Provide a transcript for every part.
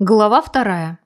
Глава вторая.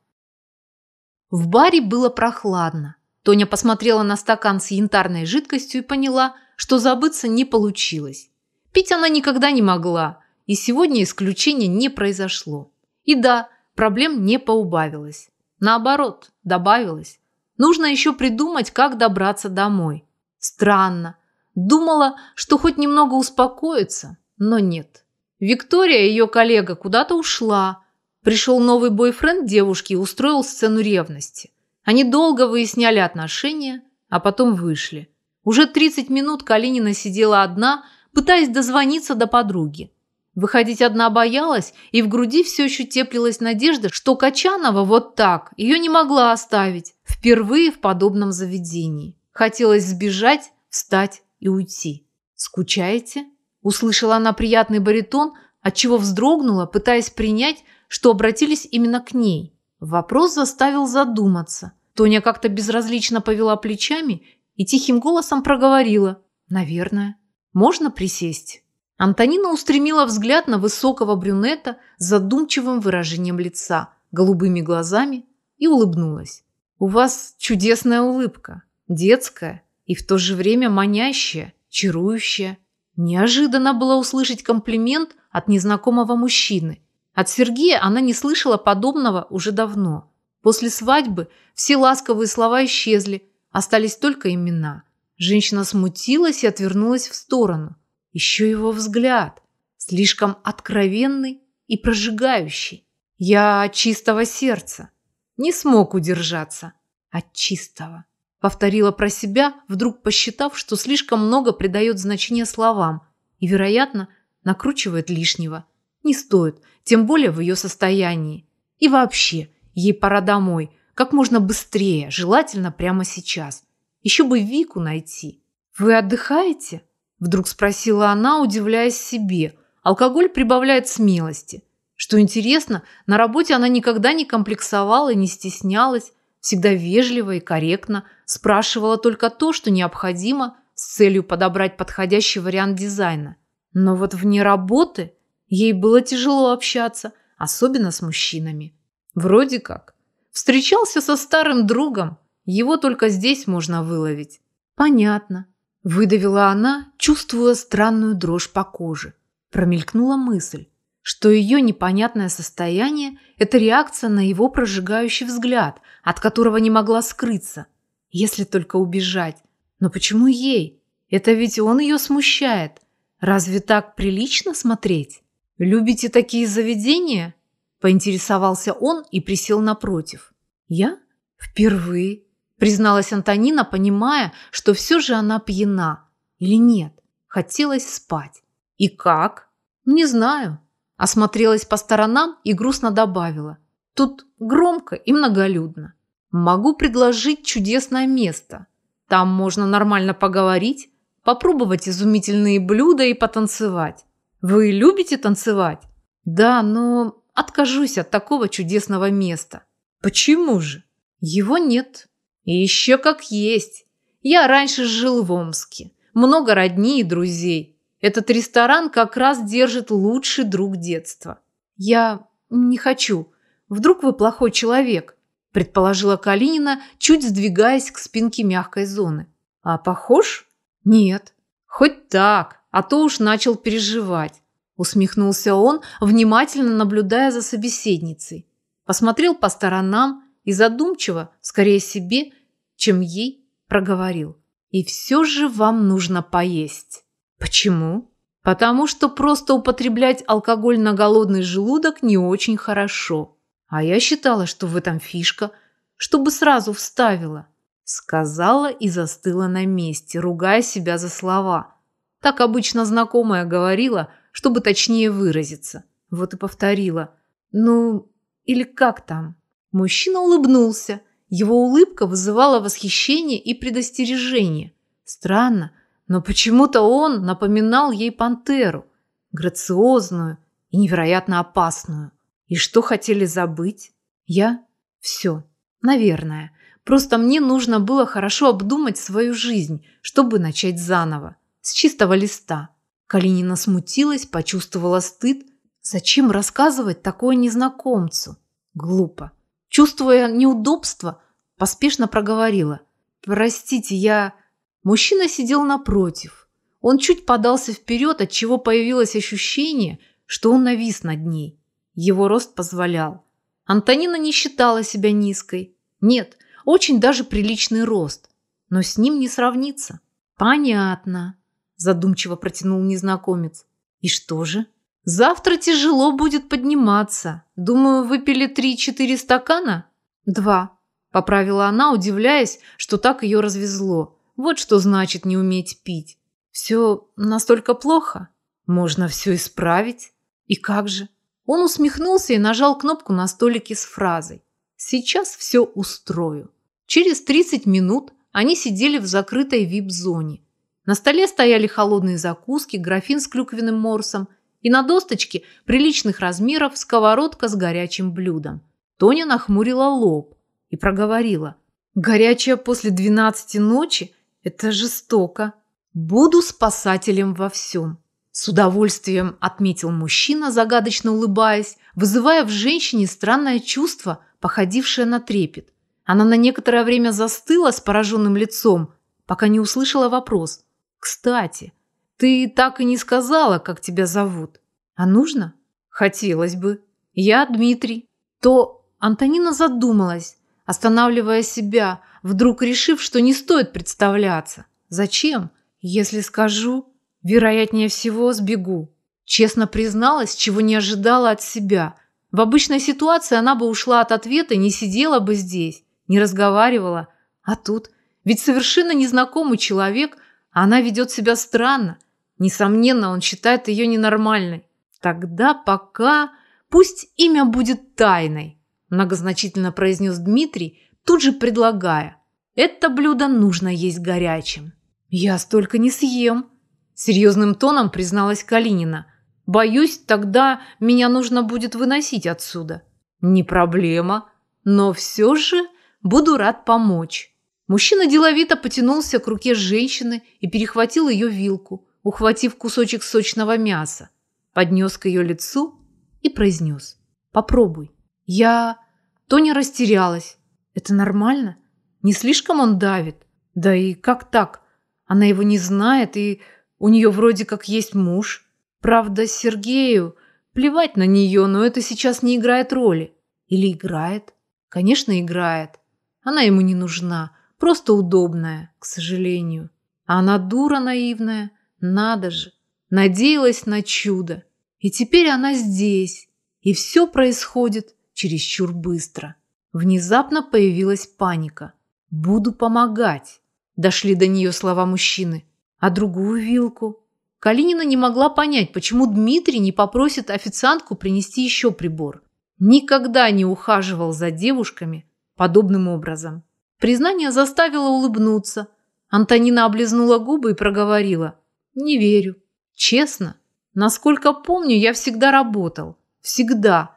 В баре было прохладно. Тоня посмотрела на стакан с янтарной жидкостью и поняла, что забыться не получилось. Пить она никогда не могла, и сегодня исключения не произошло. И да, проблем не поубавилось. Наоборот, добавилось. Нужно еще придумать, как добраться домой. Странно. Думала, что хоть немного успокоится, но нет. Виктория, ее коллега, куда-то ушла, Пришел новый бойфренд девушки и устроил сцену ревности. Они долго выясняли отношения, а потом вышли. Уже 30 минут Калинина сидела одна, пытаясь дозвониться до подруги. Выходить одна боялась, и в груди все еще теплилась надежда, что Качанова вот так ее не могла оставить. Впервые в подобном заведении. Хотелось сбежать, встать и уйти. «Скучаете?» Услышала она приятный баритон, отчего вздрогнула, пытаясь принять, что обратились именно к ней. Вопрос заставил задуматься. Тоня как-то безразлично повела плечами и тихим голосом проговорила. «Наверное. Можно присесть?» Антонина устремила взгляд на высокого брюнета с задумчивым выражением лица, голубыми глазами и улыбнулась. «У вас чудесная улыбка, детская и в то же время манящая, чарующая». Неожиданно было услышать комплимент от незнакомого мужчины, от Сергея она не слышала подобного уже давно. После свадьбы все ласковые слова исчезли, остались только имена. Женщина смутилась и отвернулась в сторону. Еще его взгляд, слишком откровенный и прожигающий. Я от чистого сердца. Не смог удержаться. От чистого. Повторила про себя, вдруг посчитав, что слишком много придает значения словам и, вероятно, накручивает лишнего. Не стоит, тем более в ее состоянии. И вообще, ей пора домой, как можно быстрее, желательно прямо сейчас. Еще бы Вику найти. «Вы отдыхаете?» Вдруг спросила она, удивляясь себе. Алкоголь прибавляет смелости. Что интересно, на работе она никогда не комплексовала и не стеснялась, всегда вежливо и корректно, спрашивала только то, что необходимо, с целью подобрать подходящий вариант дизайна. Но вот вне работы Ей было тяжело общаться, особенно с мужчинами. Вроде как. Встречался со старым другом, его только здесь можно выловить. Понятно. Выдавила она, чувствуя странную дрожь по коже. Промелькнула мысль, что ее непонятное состояние – это реакция на его прожигающий взгляд, от которого не могла скрыться, если только убежать. Но почему ей? Это ведь он ее смущает. Разве так прилично смотреть? «Любите такие заведения?» – поинтересовался он и присел напротив. «Я? Впервые», – призналась Антонина, понимая, что все же она пьяна. Или нет? Хотелось спать. «И как?» «Не знаю». Осмотрелась по сторонам и грустно добавила. «Тут громко и многолюдно. Могу предложить чудесное место. Там можно нормально поговорить, попробовать изумительные блюда и потанцевать. Вы любите танцевать? Да, но откажусь от такого чудесного места. Почему же? Его нет. И еще как есть. Я раньше жил в Омске. Много родни и друзей. Этот ресторан как раз держит лучший друг детства. Я не хочу. Вдруг вы плохой человек, предположила Калинина, чуть сдвигаясь к спинке мягкой зоны. А похож? Нет. Хоть так а то уж начал переживать. Усмехнулся он, внимательно наблюдая за собеседницей. Посмотрел по сторонам и задумчиво, скорее себе, чем ей, проговорил. И все же вам нужно поесть. Почему? Потому что просто употреблять алкоголь на голодный желудок не очень хорошо. А я считала, что в этом фишка, чтобы сразу вставила. Сказала и застыла на месте, ругая себя за слова. Так обычно знакомая говорила, чтобы точнее выразиться. Вот и повторила. Ну, или как там? Мужчина улыбнулся. Его улыбка вызывала восхищение и предостережение. Странно, но почему-то он напоминал ей пантеру. Грациозную и невероятно опасную. И что хотели забыть? Я? Все. Наверное. Просто мне нужно было хорошо обдумать свою жизнь, чтобы начать заново с чистого листа. Калинина смутилась, почувствовала стыд. Зачем рассказывать такое незнакомцу? Глупо. Чувствуя неудобство, поспешно проговорила. «Простите, я...» Мужчина сидел напротив. Он чуть подался вперед, отчего появилось ощущение, что он навис над ней. Его рост позволял. Антонина не считала себя низкой. Нет, очень даже приличный рост. Но с ним не сравнится. Понятно, задумчиво протянул незнакомец. И что же? Завтра тяжело будет подниматься. Думаю, выпили три-четыре стакана? Два, поправила она, удивляясь, что так ее развезло. Вот что значит не уметь пить. Все настолько плохо? Можно все исправить. И как же? Он усмехнулся и нажал кнопку на столике с фразой «Сейчас все устрою». Через 30 минут они сидели в закрытой вип-зоне. На столе стояли холодные закуски, графин с клюквенным морсом и на досточке приличных размеров сковородка с горячим блюдом. Тоня нахмурила лоб и проговорила. «Горячая после 12 ночи? Это жестоко. Буду спасателем во всем». С удовольствием отметил мужчина, загадочно улыбаясь, вызывая в женщине странное чувство, походившее на трепет. Она на некоторое время застыла с пораженным лицом, пока не услышала вопрос. «Кстати, ты так и не сказала, как тебя зовут. А нужно?» «Хотелось бы. Я Дмитрий». То Антонина задумалась, останавливая себя, вдруг решив, что не стоит представляться. «Зачем? Если скажу...» Вероятнее всего, сбегу. Честно призналась, чего не ожидала от себя. В обычной ситуации она бы ушла от ответа не сидела бы здесь, не разговаривала. А тут ведь совершенно незнакомый человек, а она ведет себя странно. Несомненно, он считает ее ненормальной. Тогда пока пусть имя будет тайной, многозначительно произнес Дмитрий, тут же предлагая. Это блюдо нужно есть горячим. Я столько не съем, Серьезным тоном призналась Калинина. Боюсь, тогда меня нужно будет выносить отсюда. Не проблема, но все же буду рад помочь. Мужчина деловито потянулся к руке женщины и перехватил ее вилку, ухватив кусочек сочного мяса, поднес к ее лицу и произнес. «Попробуй». Я... Тоня растерялась. «Это нормально? Не слишком он давит? Да и как так? Она его не знает и у нее вроде как есть муж. Правда, Сергею плевать на нее, но это сейчас не играет роли. Или играет? Конечно, играет. Она ему не нужна, просто удобная, к сожалению. А она дура наивная, надо же. Надеялась на чудо. И теперь она здесь. И все происходит чересчур быстро. Внезапно появилась паника. «Буду помогать», – дошли до нее слова мужчины а другую вилку. Калинина не могла понять, почему Дмитрий не попросит официантку принести еще прибор. Никогда не ухаживал за девушками подобным образом. Признание заставило улыбнуться. Антонина облизнула губы и проговорила. «Не верю. Честно. Насколько помню, я всегда работал. Всегда.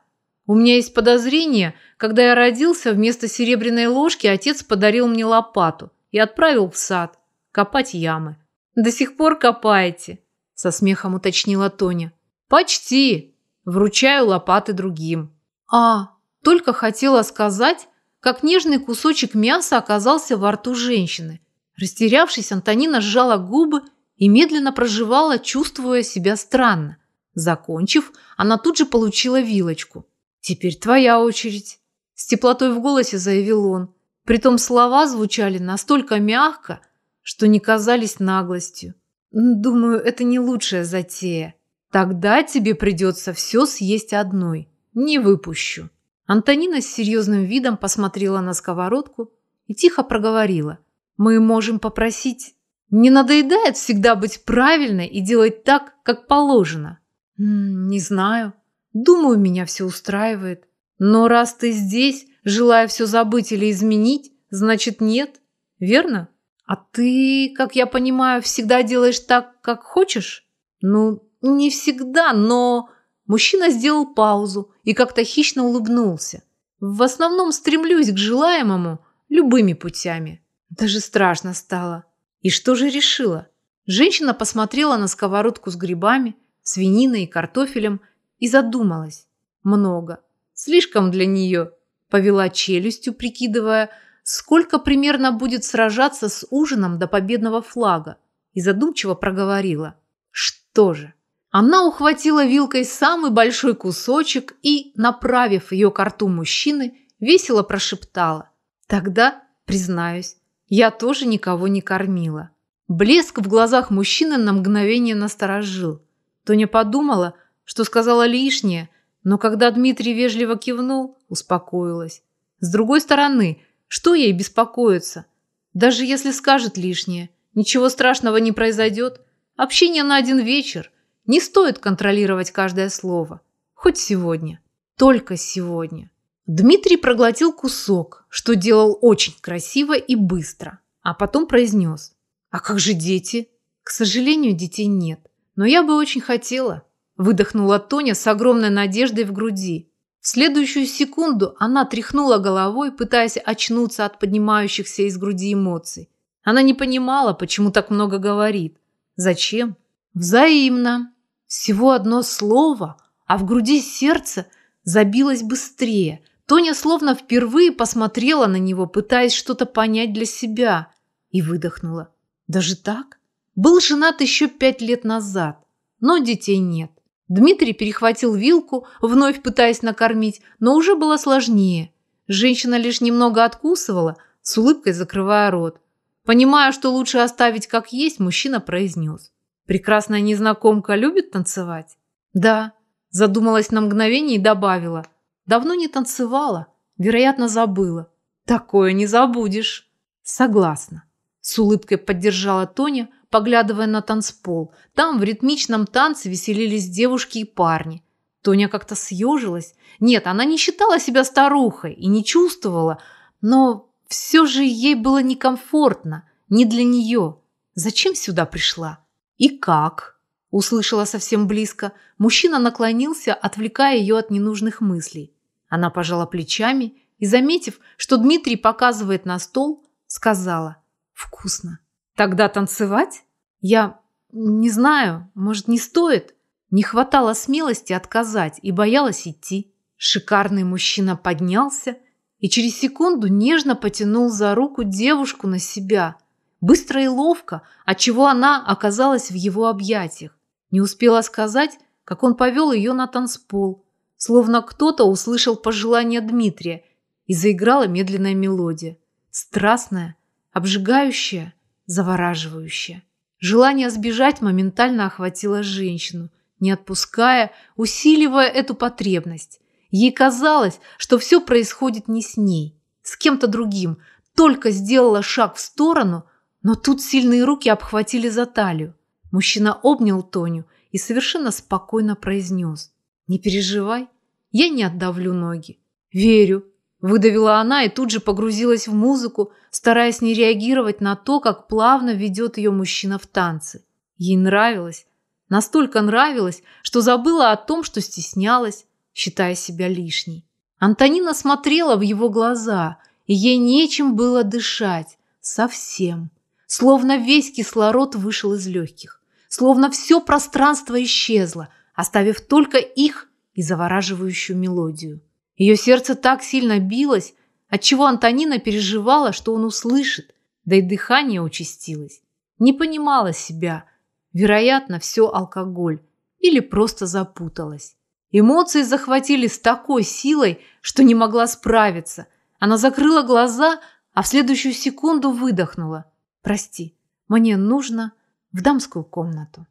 У меня есть подозрение, когда я родился, вместо серебряной ложки отец подарил мне лопату и отправил в сад копать ямы. До сих пор копаете?» Со смехом уточнила Тоня. «Почти. Вручаю лопаты другим». «А, только хотела сказать, как нежный кусочек мяса оказался во рту женщины. Растерявшись, Антонина сжала губы и медленно проживала, чувствуя себя странно. Закончив, она тут же получила вилочку. «Теперь твоя очередь», – с теплотой в голосе заявил он. Притом слова звучали настолько мягко, что не казались наглостью. Думаю, это не лучшая затея. Тогда тебе придется все съесть одной. Не выпущу. Антонина с серьезным видом посмотрела на сковородку и тихо проговорила. Мы можем попросить... Не надоедает всегда быть правильной и делать так, как положено? не знаю. Думаю, меня все устраивает. Но раз ты здесь, желая все забыть или изменить, значит нет. Верно? «А ты, как я понимаю, всегда делаешь так, как хочешь?» «Ну, не всегда, но...» Мужчина сделал паузу и как-то хищно улыбнулся. «В основном стремлюсь к желаемому любыми путями. Даже страшно стало. И что же решила?» Женщина посмотрела на сковородку с грибами, свининой и картофелем и задумалась. Много. Слишком для нее. Повела челюстью, прикидывая, сколько примерно будет сражаться с ужином до победного флага. И задумчиво проговорила. Что же? Она ухватила вилкой самый большой кусочек и, направив ее к рту мужчины, весело прошептала. Тогда, признаюсь, я тоже никого не кормила. Блеск в глазах мужчины на мгновение насторожил. Тоня подумала, что сказала лишнее, но когда Дмитрий вежливо кивнул, успокоилась. С другой стороны, что ей беспокоиться? Даже если скажет лишнее, ничего страшного не произойдет. Общение на один вечер. Не стоит контролировать каждое слово. Хоть сегодня. Только сегодня. Дмитрий проглотил кусок, что делал очень красиво и быстро, а потом произнес. «А как же дети?» «К сожалению, детей нет. Но я бы очень хотела», – выдохнула Тоня с огромной надеждой в груди. В следующую секунду она тряхнула головой, пытаясь очнуться от поднимающихся из груди эмоций. Она не понимала, почему так много говорит. Зачем? Взаимно. Всего одно слово, а в груди сердце забилось быстрее – Тоня словно впервые посмотрела на него, пытаясь что-то понять для себя, и выдохнула. Даже так? Был женат еще пять лет назад, но детей нет. Дмитрий перехватил вилку, вновь пытаясь накормить, но уже было сложнее. Женщина лишь немного откусывала, с улыбкой закрывая рот. Понимая, что лучше оставить как есть, мужчина произнес. «Прекрасная незнакомка любит танцевать?» «Да», задумалась на мгновение и добавила – Давно не танцевала, вероятно, забыла. Такое не забудешь. Согласна. С улыбкой поддержала Тоня, поглядывая на танцпол. Там в ритмичном танце веселились девушки и парни. Тоня как-то съежилась. Нет, она не считала себя старухой и не чувствовала, но все же ей было некомфортно, не для нее. Зачем сюда пришла? И как? Услышала совсем близко. Мужчина наклонился, отвлекая ее от ненужных мыслей. Она пожала плечами и, заметив, что Дмитрий показывает на стол, сказала «Вкусно». «Тогда танцевать?» «Я не знаю, может, не стоит?» Не хватало смелости отказать и боялась идти. Шикарный мужчина поднялся и через секунду нежно потянул за руку девушку на себя. Быстро и ловко, отчего она оказалась в его объятиях. Не успела сказать, как он повел ее на танцпол, Словно кто-то услышал пожелание Дмитрия, и заиграла медленная мелодия. Страстная, обжигающая, завораживающая. Желание сбежать моментально охватило женщину, не отпуская, усиливая эту потребность. Ей казалось, что все происходит не с ней, с кем-то другим. Только сделала шаг в сторону, но тут сильные руки обхватили за талию. Мужчина обнял Тоню и совершенно спокойно произнес. Не переживай, я не отдавлю ноги. Верю, выдавила она и тут же погрузилась в музыку, стараясь не реагировать на то, как плавно ведет ее мужчина в танцы. Ей нравилось, настолько нравилось, что забыла о том, что стеснялась, считая себя лишней. Антонина смотрела в его глаза, и ей нечем было дышать. Совсем. Словно весь кислород вышел из легких. Словно все пространство исчезло, оставив только их и завораживающую мелодию. Ее сердце так сильно билось, отчего Антонина переживала, что он услышит, да и дыхание участилось. Не понимала себя. Вероятно, все алкоголь. Или просто запуталась. Эмоции захватили с такой силой, что не могла справиться. Она закрыла глаза, а в следующую секунду выдохнула. «Прости, мне нужно в дамскую комнату».